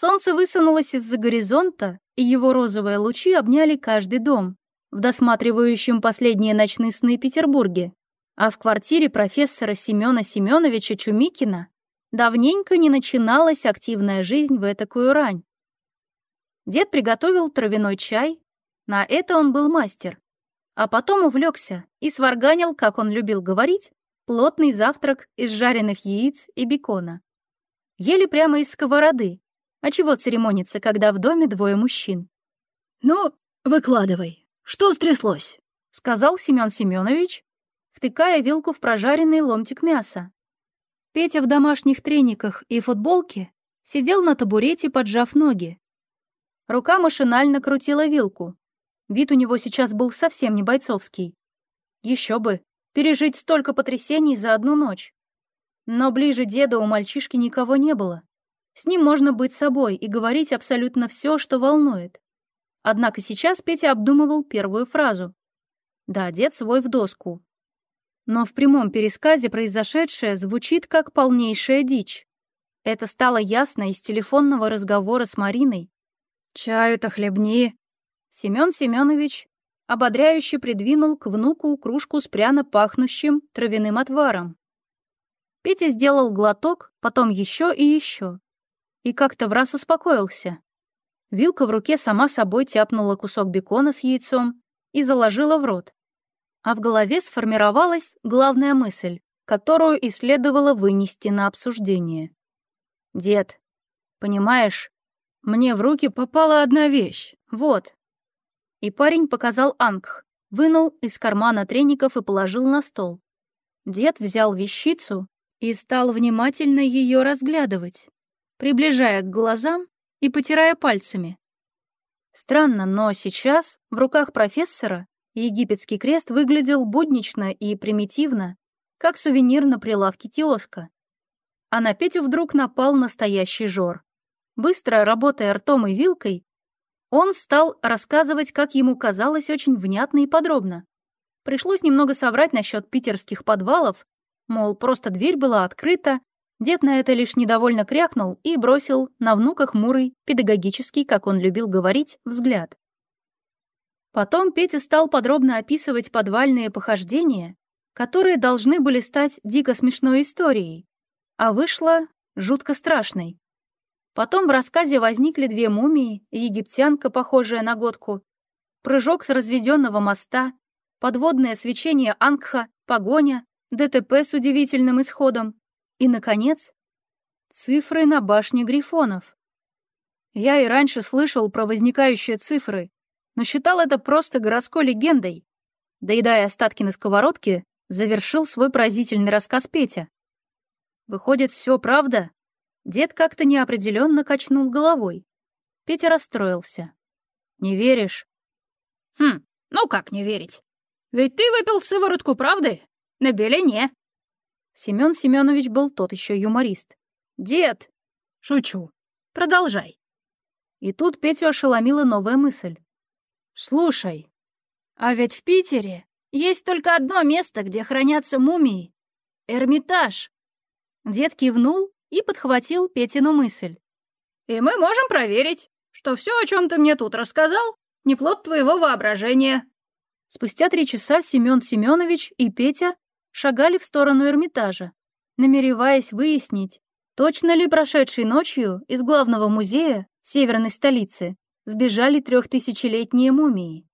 Солнце высунулось из-за горизонта, и его розовые лучи обняли каждый дом, в досматривающем последние ночные сны Петербурге. А в квартире профессора Семёна Семёновича Чумикина давненько не начиналась активная жизнь в этакую рань. Дед приготовил травяной чай, на это он был мастер. А потом увлекся и сварганил, как он любил говорить, плотный завтрак из жареных яиц и бекона. Ели прямо из сковороды, а чего церемониться, когда в доме двое мужчин? «Ну, выкладывай. Что стряслось?» — сказал Семён Семёнович, втыкая вилку в прожаренный ломтик мяса. Петя в домашних трениках и футболке сидел на табурете, поджав ноги. Рука машинально крутила вилку. Вид у него сейчас был совсем не бойцовский. Еще бы, пережить столько потрясений за одну ночь. Но ближе деда у мальчишки никого не было. С ним можно быть собой и говорить абсолютно все, что волнует. Однако сейчас Петя обдумывал первую фразу. Да, дед свой в доску. Но в прямом пересказе произошедшее звучит как полнейшая дичь. Это стало ясно из телефонного разговора с Мариной. «Чаю-то хлебни!» Семён Семёнович ободряюще придвинул к внуку кружку с пряно пахнущим травяным отваром. Петя сделал глоток, потом еще и еще и как-то в раз успокоился. Вилка в руке сама собой тяпнула кусок бекона с яйцом и заложила в рот. А в голове сформировалась главная мысль, которую и следовало вынести на обсуждение. «Дед, понимаешь, мне в руки попала одна вещь. Вот». И парень показал Ангх, вынул из кармана треников и положил на стол. Дед взял вещицу и стал внимательно ее разглядывать приближая к глазам и потирая пальцами. Странно, но сейчас в руках профессора египетский крест выглядел буднично и примитивно, как сувенир на прилавке киоска. А на Петю вдруг напал настоящий жор. Быстро работая ртом и вилкой, он стал рассказывать, как ему казалось, очень внятно и подробно. Пришлось немного соврать насчет питерских подвалов, мол, просто дверь была открыта, Дед на это лишь недовольно крякнул и бросил на внука хмурый, педагогический, как он любил говорить, взгляд. Потом Петя стал подробно описывать подвальные похождения, которые должны были стать дико смешной историей, а вышло жутко страшной. Потом в рассказе возникли две мумии, египтянка, похожая на годку, прыжок с разведенного моста, подводное свечение Ангха, погоня, ДТП с удивительным исходом, и, наконец, цифры на башне грифонов. Я и раньше слышал про возникающие цифры, но считал это просто городской легендой. Доедая остатки на сковородке, завершил свой поразительный рассказ Петя. Выходит, все правда? Дед как-то неопределенно качнул головой. Петя расстроился. «Не веришь?» «Хм, ну как не верить? Ведь ты выпил сыворотку правды на белене». Семён Семёнович был тот еще юморист. «Дед!» «Шучу. Продолжай». И тут Петю ошеломила новая мысль. «Слушай, а ведь в Питере есть только одно место, где хранятся мумии. Эрмитаж». Дед кивнул и подхватил Петину мысль. «И мы можем проверить, что все, о чем ты мне тут рассказал, не плод твоего воображения». Спустя три часа Семён Семёнович и Петя шагали в сторону Эрмитажа, намереваясь выяснить, точно ли прошедшей ночью из главного музея северной столицы сбежали трехтысячелетние мумии.